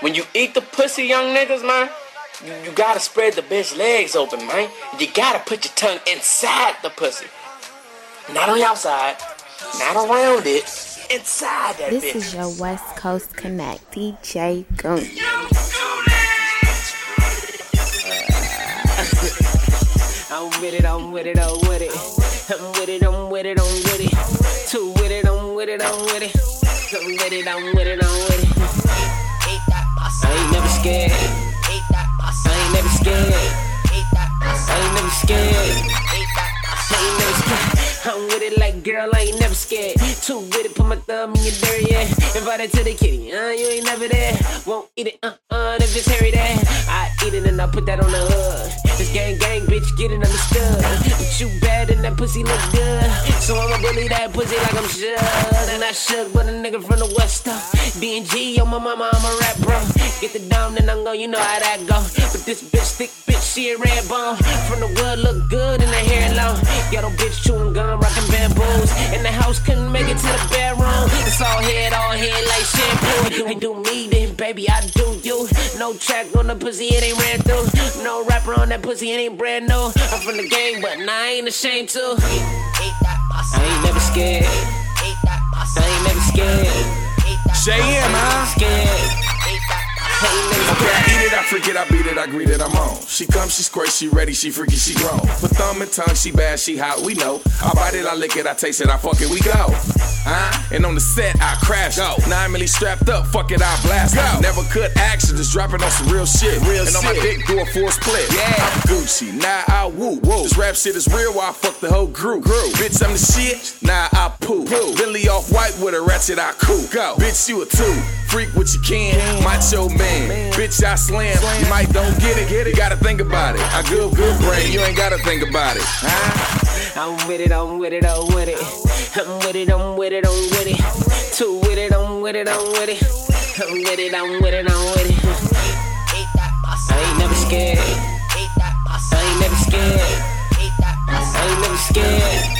When you eat the pussy, young niggas, man, you, you gotta spread the bitch legs open, man. You gotta put your tongue inside the pussy. Not on the outside, not around it, inside that This bitch. is your West Coast Connect, DJ Goon. I'm with it, I'm with it, I'm with it. I'm with it, I'm with it, I'm with it. Two with it, I'm with it, I'm with it. I'm with it, I'm with it, I'm with it. With it like girl, I ain't never scared. Too with it, put my thumb in your dirt, yeah. Invited to the kitty, uh, you ain't never there. Won't eat it, uh, uh, if it's hairy there. I eat it and I put that on the hood. This gang, gang, bitch, get it understood. But you bad and that pussy look good. So I'ma bully that pussy like I'm shook. And I shook, but a nigga from the west, uh. D&G, yo, my mama, I'm a rap, bro. Get the dome, then I'm go, you know how that go. But this bitch, thick bitch, she a red bone. From the wood, look good and the hair long. Shampoo. I do me, then baby, I do you. No track on the pussy, it ain't ran through. No rapper on that pussy, it ain't brand new. I'm from the game, but nah, I ain't ashamed to. I ain't never scared. I ain't never eat it, I freak it, I beat it, I greet it, I'm on. She comes, she squirt, she ready, she freaky, she grown. With thumb and tongue, she bad, she hot, we know. I bite it, I lick it, I taste it, I fuck it, we go. Huh? And on the set, I crash. Go. Now I'm strapped up, fuck it, I blast. Go. Never cut action, just dropping on some real shit. Real and on my dick, do a full split. Yeah. I'm Gucci, now I woo. Whoa. This rap shit is real, while I fuck the whole group. Group. Bitch, I'm the shit, now I poo. poo. Billy off white with a ratchet, I cool. Go. Bitch, you a two. Freak what you can, macho man. Bitch, I slam. You might don't get it. You gotta think about it. I good, good brain. You ain't gotta think about it. Huh? I'm with it. I'm with it. I'm with it. I'm with it. I'm with it. I'm with it. Two with it. I'm with it. I'm with it. I'm with it. I'm with it. I'm with it. I ain't never scared. I ain't never scared. I ain't never scared.